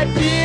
I be